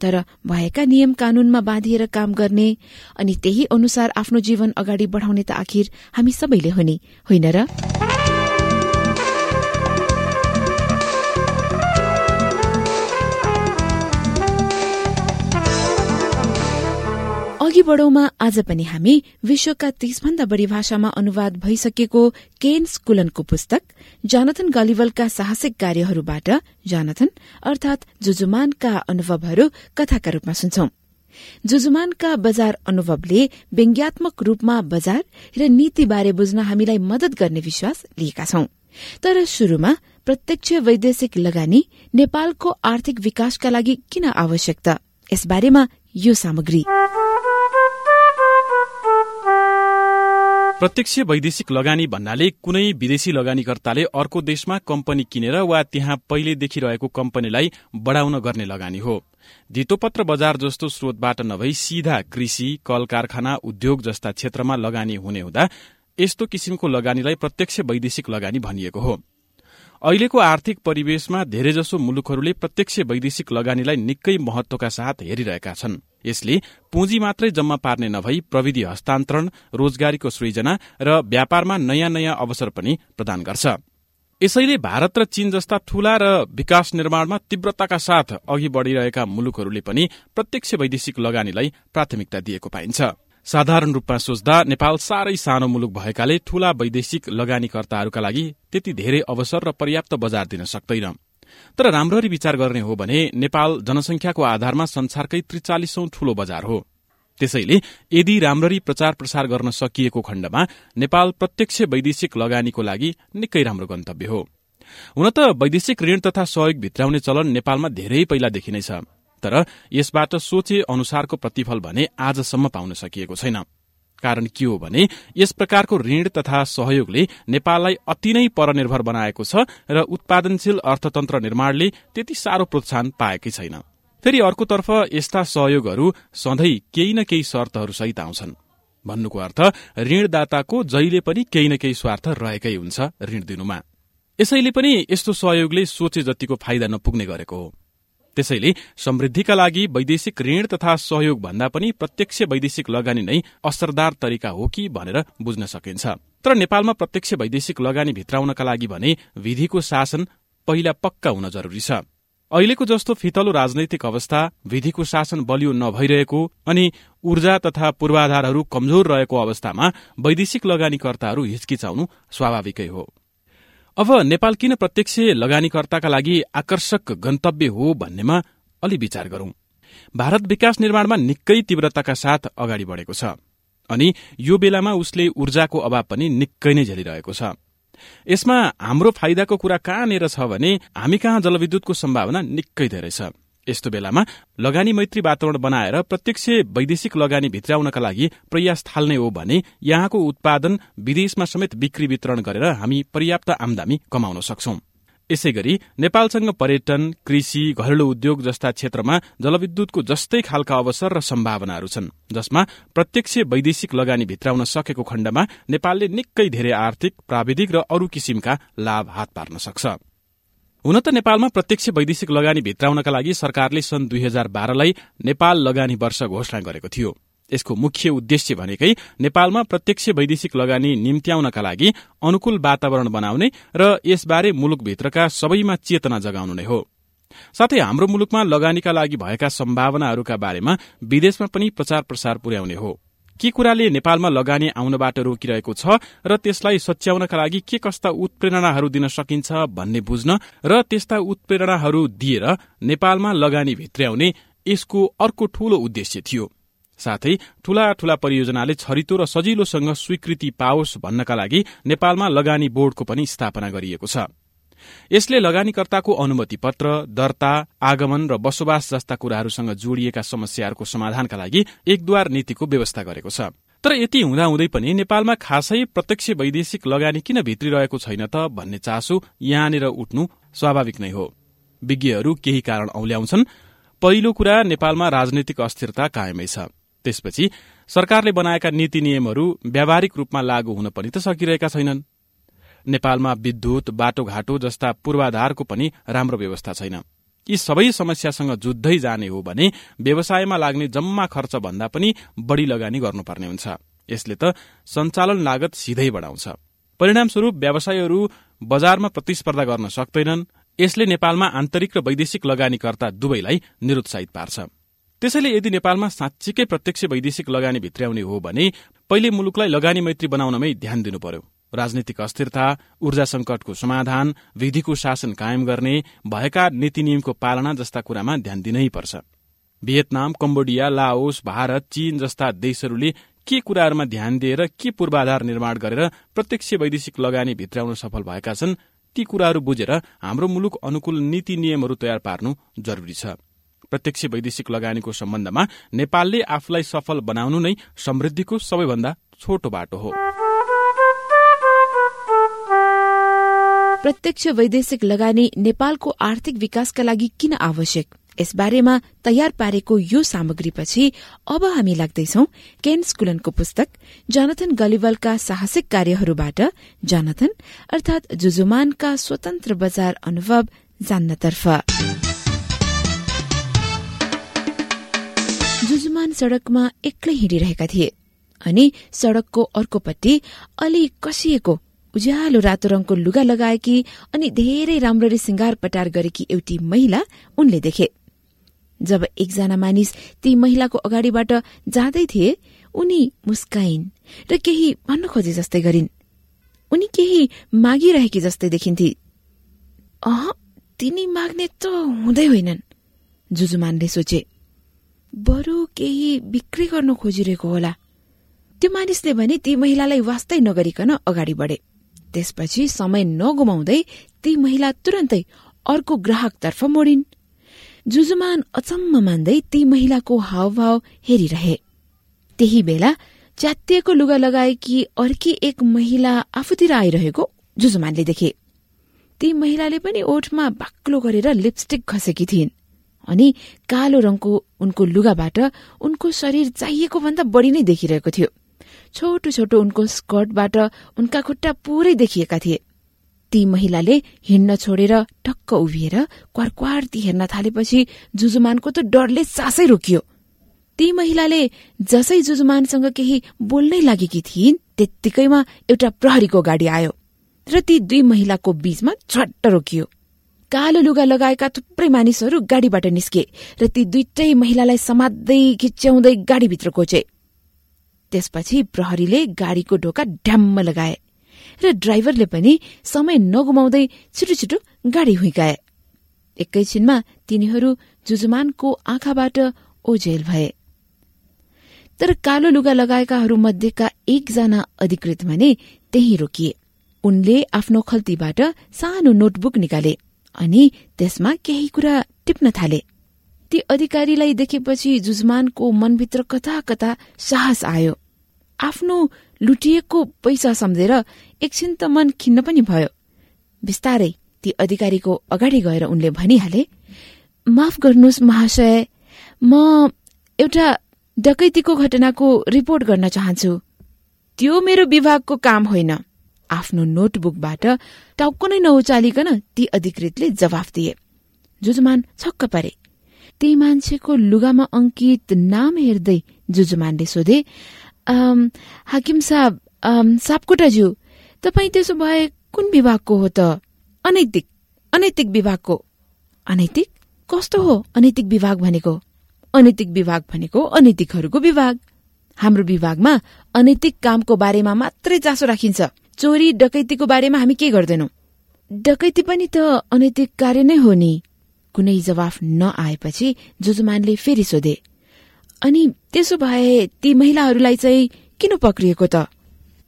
तर भएका नियम कानूनमा बाँधिएर काम गर्ने अनि त्यही अनुसार आफ्नो जीवन अगाडि बढ़ाउने त आखिर हामी सबैले हो नि होइन र? अघि बढ़ौमा आज पनि हामी विश्वका तीसभन्दा बढ़ी भाषामा अनुवाद भइसकेको केन स्कुलनको पुस्तक जानथन गलिवलका साहसिक कार्यहरूबाट जानथन अर्थात जुजुमानका अनुभवहरू कथाका रूपमा सुन्छौं। जुजुमानका बजार अनुभवले व्यङ्ग्यात्मक रूपमा बजार र नीतिबारे बुझ्न हामीलाई मदत गर्ने विश्वास लिएका छौं। तर शुरूमा प्रत्यक्ष वैदेशिक लगानी नेपालको आर्थिक विकासका लागि किन आवश्यक त? यसबारेमा यो सामग्री। प्रत्यक्ष वैदेशिक लगानी भन्नाले कुनै विदेशी लगानीकर्ताले अर्को देशमा कम्पनी किनेर वा त्यहाँ पहिलेदेखि रहेको कम्पनीलाई बढ़ाउन गर्ने लगानी हो। धितोपत्र बजार जस्तो स्रोतबाट नभई सीधा कृषि कल कारखाना उद्योग जस्ता क्षेत्रमा लगानी हुने हुँदा यस्तो किसिमको लगानीलाई प्रत्यक्ष वैदेशिक लगानी भनिएको हो। अहिलेको आर्थिक परिवेशमा धेरैजसो मुलुकहरूले प्रत्यक्ष वैदेशिक लगानीलाई निकै महत्वका साथ हेरिरहेका छन्। यसले पुँजी मात्रै जम्मा पार्ने नभई प्रविधि हस्तान्तरण रोजगारीको सृजना र व्यापारमा नयाँ नयाँ अवसर पनि प्रदान गर्छ। यसैले भारत र चीन जस्ता ठूला र विकास निर्माणमा तीव्रताका साथ अघि बढ़िरहेका मुलुकहरूले पनि प्रत्यक्ष वैदेशिक लगानीलाई प्राथमिकता दिएको पाइन्छ। साधारण रूपमा सोच्दा नेपाल साह्रै सानो मुलुक भएकाले ठूला वैदेशिक लगानीकर्ताहरूका लागि त्यति धेरै अवसर र पर्याप्त बजार दिन सक्दैन। तर राम्ररी विचार गर्ने हो भने नेपाल जनसंख्याको आधारमा संसारकै त्रिचालिसौं ठूलो बजार हो। त्यसैले यदि राम्ररी प्रचार प्रसार गर्न सकिएको खण्डमा नेपाल प्रत्यक्ष वैदेशिक लगानीको लागि निकै राम्रो गन्तव्य हो। हुन त वैदेशिक ऋण तथा सहयोग भित्राउने चलन नेपालमा धेरै पहिलादेखि नै छ तर यसबाट सोचे अनुसारको प्रतिफल भने आजसम्म पाउन सकिएको छैन। कारण के हो भने यस प्रकारको ऋण तथा सहयोगले नेपाललाई अति नै परनिर्भर बनाएको छ र उत्पादनशील अर्थतन्त्र निर्माणले त्यति साह्रो प्रोत्साहन पाएकै छैन। फेरि अर्कोतर्फ यस्ता सहयोगहरू सधैँ केही न केही शर्तहरू सहित आउँछन्। भन्नुको अर्थ ऋणदाताको जहिले पनि केही न केही स्वार्थ रहेकै हुन्छ ऋण दिनुमा। यसैले पनि यस्तो सहयोगले सोचे जतिको फाइदा नपुग्ने गरेको हो। त्यसैले समृद्धिका लागि वैदेशिक ऋण तथा सहयोग भन्दा पनि प्रत्यक्ष वैदेशिक लगानी नै असरदार तरिका हो कि भनेर बुझ्न सकिन्छ। तर नेपालमा प्रत्यक्ष वैदेशिक लगानी भित्राउनका लागि भने विधिको शासन पहिला पक्का हुन जरुरी छ। अहिलेको जस्तो फितलो राजनैतिक अवस्था विधिको शासन बलियो नभइरहेको अनि ऊर्जा तथा पूर्वाधारहरू कमजोर रहेको अवस्थामा वैदेशिक लगानीकर्ताहरू हिचकिचाउनु स्वाभाविकै हो। अब नेपाल किन प्रत्यक्ष लगानीकर्ताका लागि आकर्षक गन्तव्य हो भन्नेमा अलि विचार गरौं। भारत विकास निर्माणमा निकै तीव्रताका साथ अगाडि बढेको छ अनि यो बेलामा उसले ऊर्जाको अभाव पनि निकै नै झेलिरहेको छ। यसमा हाम्रो फाइदाको कुरा कहाँनिर छ भने हामी कहाँ जलविद्युतको सम्भावना निकै धेरै छ। यस्तो बेलामा लगानी मैत्री वातावरण बनाएर प्रत्यक्ष वैदेशिक लगानी भित्राउनका लागि प्रयास थाल्ने हो भने यहाँको उत्पादन विदेशमा समेत बिक्री वितरण गरेर हामी पर्याप्त आमदामी कमाउन सक्छौं। यसै गरी नेपालसँग पर्यटन कृषि घरेलु उद्योग जस्ता क्षेत्रमा जलविद्युतको जस्तै खालका अवसर र सम्भावनाहरू छन् जसमा प्रत्यक्ष वैदेशिक लगानी भित्राउन सकेको खण्डमा नेपालले निकै धेरै आर्थिक प्राविधिक र अरू किसिमका लाभ हात पार्न सक्छ। हुन त नेपालमा प्रत्यक्ष वैदेशिक लगानी भित्राउनका लागि सरकारले सन् दुई हजार बाह्रलाई नेपाल लगानी वर्ष घोषणा गरेको थियो। यसको मुख्य उद्देश्य भनेकै नेपालमा प्रत्यक्ष वैदेशिक लगानी निम्त्याउनका लागि अनुकूल वातावरण बनाउने र यसबारे मुलुकभित्रका सबैमा चेतना जगाउनु नै हो। साथै हाम्रो मुलुकमा लगानीका लागि भएका सम्भावनाहरूका बारेमा विदेशमा पनि प्रचार प्रसार पुर्याउने हो। के कुराले नेपालमा लगानी आउनबाट रोकिरहेको छ र त्यसलाई सच्याउनका लागि के कस्ता उत्प्रेरणाहरू दिन सकिन्छ भन्ने बुझ्न र त्यस्ता उत्प्रेरणाहरू दिएर नेपालमा लगानी भित्र्याउने यसको अर्को ठूलो उद्देश्य थियो। साथै ठूला ठूला परियोजनाले छरितो र सजिलोसँग स्वीकृति पाओस् भन्नका लागि नेपालमा लगानी बोर्डको पनि स्थापना गरिएको छ। यसले लगानीकर्ताको अनुमति पत्र दर्ता आगमन र बसोबास जस्ता कुराहरूसँग जोडिएका समस्याहरूको समाधानका लागि एकद्वार नीतिको व्यवस्था गरेको छ। तर यति हुँदाहुँदै पनि नेपालमा खासै प्रत्यक्ष वैदेशिक लगानी किन भित्रिरहेको छैन त भन्ने चासो यहाँनिर उठ्नु स्वाभाविक नै हो। विज्ञहरू केही कारण औल्याउँछन्। पहिलो कुरा नेपालमा राजनैतिक अस्थिरता कायमै छ। त्यसपछि सरकारले बनाएका नीति नियमहरू व्यावहारिक रूपमा लागू हुन पनि त सकिरहेका छैनन्। नेपालमा विद्युत बाटोघाटो जस्ता पूर्वाधारको पनि राम्रो व्यवस्था छैन। यी सबै समस्यासँग जुझ्दै जाने हो भने व्यवसायमा लाग्ने जम्मा खर्च भन्दा पनि बढ़ी लगानी गर्नुपर्ने हुन्छ। यसले त सञ्चालन लागत सिधै बढाउँछ। परिणामस्वरूप व्यवसायहरू बजारमा प्रतिस्पर्धा गर्न सक्दैनन्। यसले नेपालमा आन्तरिक र वैदेशिक लगानीकर्ता दुवैलाई निरुत्साहित पार्छ। त्यसैले यदि नेपालमा साँच्चीकै प्रत्यक्ष वैदेशिक लगानी भित्र्याउने हो भने पहिले मुलुकलाई लगानी मैत्री बनाउनमै ध्यान दिनु पर्यो राजनीतिक अस्थिरता ऊर्जा संकटको समाधान विधिको शासन कायम गर्ने भएका नीति नियमको पालना जस्ता कुरामा ध्यान दिनै पर्छ। भियतनाम कम्बोडिया लाओस भारत चीन जस्ता देशहरूले के कुराहरूमा ध्यान दिएर के पूर्वाधार निर्माण गरेर प्रत्यक्ष वैदेशिक लगानी भित्राउन सफल भएका छन् ती कुराहरू बुझेर हाम्रो मुलुक अनुकूल नीति नियमहरू तयार पार्नु जरूरी छ। प्रत्यक्ष वैदेशिक लगानीको सम्बन्धमा नेपालले आफूलाई सफल बनाउनु नै समृद्धिको सबैभन्दा छोटो बाटो हो। प्रत्यक्ष वैदेशिक लगानी नेपालको आर्थिक विकासका लागि किन आवश्यक? यसबारेमा तयार पारेको यो सामग्रीपछि अब हामी लाग्दैछौ केन स्कुलनको पुस्तक जनथन गलिवलका साहसिक कार्यहरूबाट। जनथन अर्थात जुजुमानका स्वतन्त्र बजार अनुभव जान्नतर्फ। जुजुमान सड़कमा एक्लै हिँडिरहेका थिए अनि सड़कको अर्कोपट्टि अलि कसिएको उज्यालो रातो रङको लुगा लगाएकी अनि धेरै राम्ररी सिंगार पटार गरेकी एउटी महिला उनले देखे। जब एकजना मानिस ती महिलाको अगाडिबाट जाँदै थिए उनी मुस्काइन् र केही भन्न खोजे जस्तै गरिन्। उनी केही मागिरहेकी जस्तै देखिन्थे। अह तिनी माग्ने त हुँदै होइनन् जुजुमानले सोचे। बरु केही बिक्री गर्न खोजिरहेको होला। त्यो मानिसले भने ती महिलालाई वास्तै नगरिकन अगाडि बढे। त्यसपछि समय नगुमाउँदै ती महिला तुरन्तै अर्को ग्राहकतर्फ मोडिन्। जुजुमान अचम्म मान्दै ती महिलाको हावभाव हेरिरहे। त्यही बेला च्यातिएको लुगा लगाएकी अर्की एक महिला आफूतिर आइरहेको जुजुमानले देखे। ती महिलाले पनि ओठमा बाक्लो गरेर लिपस्टिक खसेकी थिइन् अनि कालो रङको उनको लुगाबाट उनको शरीर चाहिएको भन्दा बढ़ी नै देखिरहेको थियो। छोटो छोटो उनको स्कर्टबाट उनका खुट्टा पूरै देखिएका थिए। ती महिलाले हिँड्न छोडेर टक्क उभिएर क्वारक्वारती हेर्न थालेपछि जुजुमानको त डरले सासै रोकियो। ती महिलाले जसै जुजुमानसँग केही बोल्नै लागेकी थिइन् त्यत्तिकैमा एउटा प्रहरीको गाडी आयो र ती दुई महिलाको बीचमा झट्ट रोकियो। कालो लुगा लगाएका थुप्रै मानिसहरू गाडीबाट निस्के र ती दुइटै महिलालाई समात्दै खिच्याउँदै गाडीभित्र कोचे। त्यसपछि प्रहरीले गाडीको ढोका ढ्याम्म लगाए र ड्राइभरले पनि समय नगुमाउँदै छिटो छिटो गाडी हुइकाए एकैछिनमा तिनीहरू जुजुमानको आँखाबाट ओझेल भए। तर कालो लुगा लगाएकाहरू मध्येका एकजना अधिकृत भने त्यही रोकिए। उनले आफ्नो खल्तीबाट सानो नोटबुक निकाले अनि त्यसमा केही कुरा टिप्न थाले। ती अधिकारीलाई देखेपछि जुजमानको मनभित्र कता कता साहस आयो। आफ्नो लुटिएको पैसा सम्झेर एकछिन त मन खिन्न पनि भयो। बिस्तारै ती अधिकारीको अगाडि गएर उनले भनिहाले माफ गर्नुहोस् महाशय म एउटा डकैतीको घटनाको रिपोर्ट गर्न चाहन्छु। त्यो मेरो विभागको काम होइन। आफ्नो नोटबुकबाट टाउको नै नउचालिकन ती अधिकृतले जवाफ दिए। जुजुमान छक्क परे। ती मान्छेको लुगामा अंकित नाम हेर्दै जुजुमानले सोधे हाकिम साहब सापकोटाज्यू तपाईँ त्यसो भए कुन विभागको हो त? अनैतिक अनैतिक विभागको। अनैतिक? कस्तो हो अनैतिक विभाग भनेको? अनैतिक विभाग भनेको अनैतिकहरूको विभाग। हाम्रो विभागमा अनैतिक कामको बारेमा मात्रै चासो राखिन्छ। चोरी डकैतीको बारेमा हामी के गर्दैनौ? डकैती पनि त अनैतिक कार्य नै हो नि। कुनै जवाफ नआएपछि जुजुमानले फेरि सोधे। अनि त्यसो भए ती महिलाहरूलाई चाहिँ किन पक्रिएको त?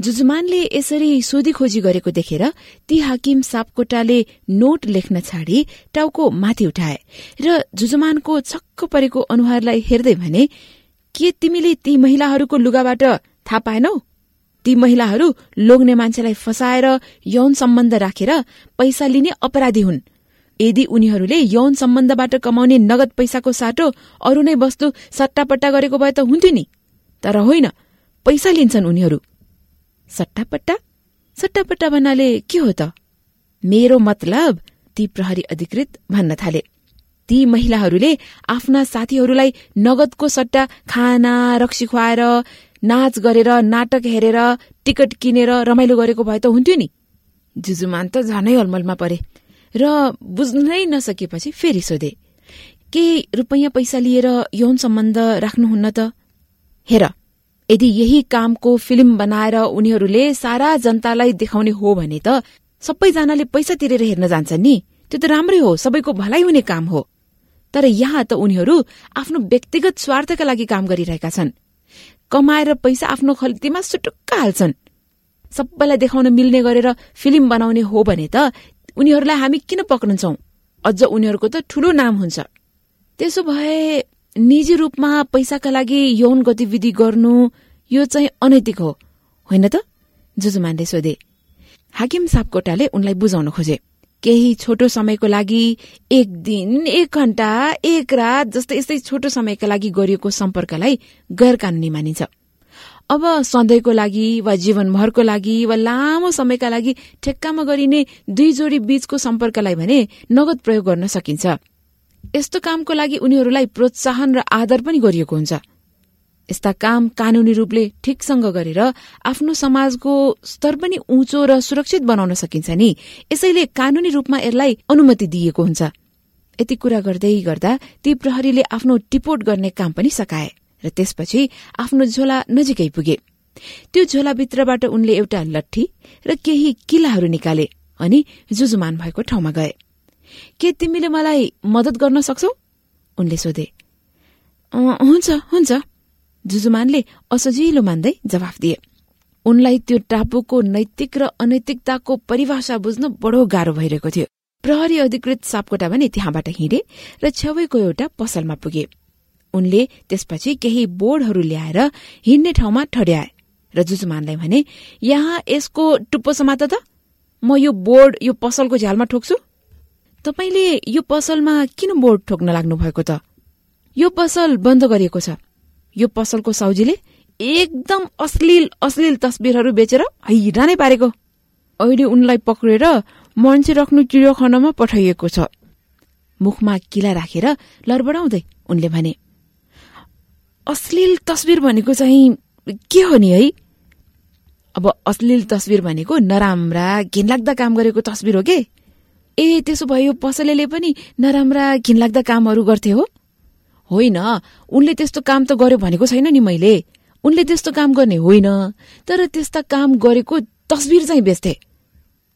जुजुमानले यसरी सोधी खोजी गरेको देखेर ती हाकिम सापकोटाले नोट लेख्न छाडी टाउको माथि उठाए र जुजुमानको छक्क परेको अनुहारलाई हेर्दै भने के तिमीले ती महिलाहरूको लुगाबाट थाहा पाएनौ? ती महिलाहरू लोग्ने मान्छेलाई फसाएर यौन सम्बन्ध राखेर पैसा लिने अपराधी हुन्। यदि उनीहरूले यौन सम्बन्धबाट कमाउने नगद पैसाको साटो अरू नै वस्तु सट्टापट्टा गरेको भए त हुन्थ्यो नि। तर होइन पैसा लिन्छन् उनीहरू। सट्टापट्टा? सट्टापट्टा भन्नाले के हो त? मेरो मतलब ती प्रहरी अधिकृत भन्न थाले। ती महिलाहरूले आफ्ना साथीहरूलाई नगदको सट्टा खाना रक्सी खुवाएर नाच गरेर नाटक हेरेर टिकट किनेर रमाइलो गरेको भए त हुन्थ्यो नि। जुजुमान त झनै हलमलमा परे। र बुझ्नै नसकेपछि फेरि सोधे के रुपैयाँ पैसा लिएर यौन सम्बन्ध राख्नुहुन्न त? हेर यदि यही कामको फिल्म बनाएर उनीहरूले सारा जनतालाई देखाउने हो भने त सबैजनाले पैसा तिरेर हेर्न जान्छन् नि। त्यो त राम्रै हो सबैको भलाइ हुने काम हो। तर यहाँ त उनीहरू आफ्नो व्यक्तिगत स्वार्थका लागि काम गरिरहेका छन्। कमाएर पैसा आफ्नो खल्तीमा सुटुक्क हाल्छन्। सबैलाई देखाउन मिल्ने गरेर फिल्म बनाउने हो भने त उनीहरूलाई हामी किन पक्रन्छौ? अझ उनीहरूको त ठूलो नाम हुन्छ। त्यसो भए निजी रूपमा पैसाका लागि यौन गतिविधि गर्नु यो चाहिँ अनैतिक हो होइन त? जुजुमानले सोधे हाकिम सापकोटाले उनलाई बुझाउन खोजे। केही छोटो समयको लागि एक दिन एक घण्टा एक रात जस्तै यस्तै छोटो समयका लागि गरिएको सम्पर्कलाई गैर कानूनी मानिन्छ। अब सधैँको लागि वा जीवनभरको लागि वा लामो समयका लागि ठेक्कामा गरिने दुई जोडी बीचको सम्पर्कलाई भने नगद प्रयोग गर्न सकिन्छ। यस्तो कामको लागि उनीहरूलाई प्रोत्साहन र आदर पनि गरिएको हुन्छ। यस्ता काम कानूनी रूपले ठिकसँग गरेर आफ्नो समाजको स्तर पनि उँचो र सुरक्षित बनाउन सकिन्छ नि। यसैले कानूनी रूपमा यसलाई अनुमति दिइएको हुन्छ। यति कुरा गर्दै गर्दा ती प्रहरीले आफ्नो टिपोट गर्ने काम पनि सकाए। र त्यसपछि आफ्नो झोला नजिकै पुगे। त्यो झोलाभित्रबाट उनले एउटा लट्ठी र केही किलाहरू निकाले अनि जुजुमान भएको ठाउँमा गए। के तिमीले मलाई मदत गर्न सक्छौ? उनले सोधे। हुन्छ हुन्छ जुजुमानले असजिलो मान्दै जवाफ दिए। उनलाई त्यो टापुको नैतिक र अनैतिकताको परिभाषा बुझ्न बडो गाह्रो भइरहेको थियो। प्रहरी अधिकृत सापकोटा भने त्यहाँबाट हिँडे र छेउको एउटा पसलमा पुगे। उनले त्यसपछि केही बोर्डहरू ल्याएर हिँड्ने ठाउँमा ठड्याए। र जुजुमानलाई भने यहाँ यसको टुप्पो समात त? म यो बोर्ड यो पसलको झ्यालमा ठोक्छु? तपाईँले यो पसलमा किन बोर्ड ठोक्न लाग्नु भएको त? यो पसल बन्द गरिएको छ। यो पसलको साउजीले एकदम अश्लील अश्लील तस्बिरहरू बेचेर हैरानै पारेको। अहिले उनलाई पक्रेर मान्छे राख्नु चिडियाखानामा पठाइएको छ। मुखमा किला राखेर लरबडाउँदै उनले भने अश्लील तस्बिर भनेको चाहिँ के हो नि है? अब अश्लील तस्बिर भनेको नराम्रा घिनलाग्दा काम गरेको तस्बिर हो के? ए त्यसो भए यो पसलेले पनि नराम्रा घिनलाग्दा कामहरू गर्थे हो? होइन उनले त्यस्तो काम त गर्यो भनेको छैन नि मैले। उनले त्यस्तो काम गर्ने होइन तर त्यस्ता काम गरेको तस्बिर चाहिँ बेच्थे।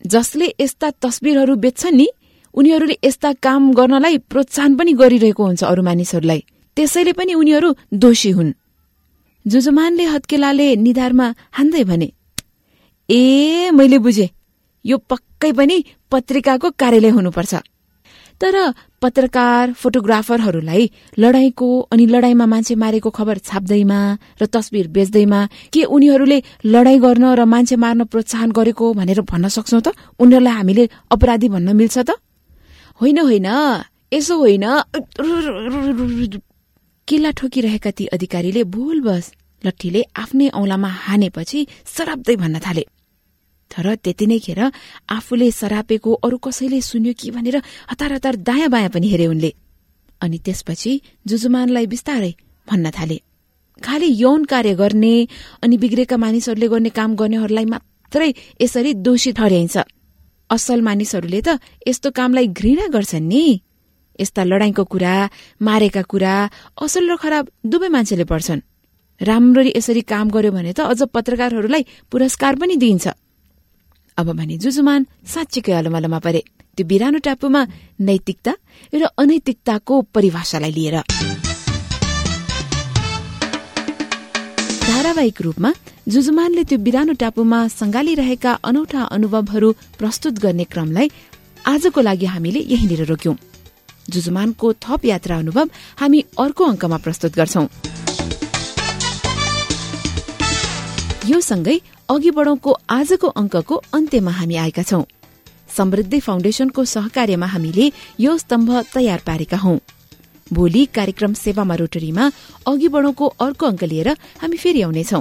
जसले यस्ता तस्बिरहरू बेच्छन् नि उनीहरूले यस्ता काम गर्नलाई प्रोत्साहन पनि गरिरहेको हुन्छ अरू मानिसहरूलाई। त्यसैले पनि उनीहरू दोषी हुन्। जुजुमानले हत्केलाले निधारमा हान्दै भने ए मैले बुझे यो पक्कै पनि पत्रिकाको कार्यालय हुनुपर्छ। तर पत्रकार फोटोग्राफरहरूलाई लडाईँको अनि लडाईँमा मान्छे मारेको खबर छाप्दैमा र तस्विर बेच्दैमा के उनीहरूले लडाईँ गर्न र मान्छे मार्न प्रोत्साहन गरेको भनेर भन्न सक्छौ त? उनीहरूलाई हामीले अपराधी भन्न मिल्छ त? होइन होइन यसो होइन। किल्ला ठोकिरहेका ती अधिकारीले भूल बस लट्ठीले आफ्नै औलामा हानेपछि सराप्दै भन्न थाले। तर त्यति नै खेर आफूले सरापेको अरू कसैले सुन्यो कि भनेर हतार हतार दायाँ बायाँ पनि हेरे उनले। अनि त्यसपछि जुजुमानलाई बिस्तारै भन्न थाले। खालि यौन कार्य गर्ने अनि बिग्रेका मानिसहरूले गर्ने काम गर्नेहरूलाई मात्रै यसरी दोषी ठहर्याइन्छ असल मानिसहरूले त यस्तो कामलाई घृणा गर्छन् नि। यस्ता लडाईँको कुरा मारेका कुरा असल र खराब दुवै मान्छेले पढ्छन्। राम्ररी यसरी काम गर्यो भने त अझ पत्रकारहरूलाई पुरस्कार पनि दिइन्छ। अब भने जुजुमान साँच्चीकै अलमलमा परे। त्यो बिरानो टापुमा नैतिकता र अनैतिकताको परिभाषालाई लिएर। धारावाहिक रूपमा जुजुमानले त्यो बिरानो टापुमा संगालिरहेका अनौठा अनुभवहरू प्रस्तुत गर्ने क्रमलाई आजको लागि हामीले यहीँनिर रोक्यौं। जुजुमानको थप यात्रा अनुभव हामी अर्को अंकमा प्रस्तुत गर्छौं। यो सँगै अघि बढौंको आजको अंकको अन्त्यमा हामी आएका छौं। समृद्धि फाउन्डेशनको सहकार्यमा हामीले यो स्तम्भ तयार पारेका हौं। भोलि कार्यक्रम सेवामा रोटरीमा अघि बढौंको अर्को अंक लिएर हामी फेरि आउनेछौ।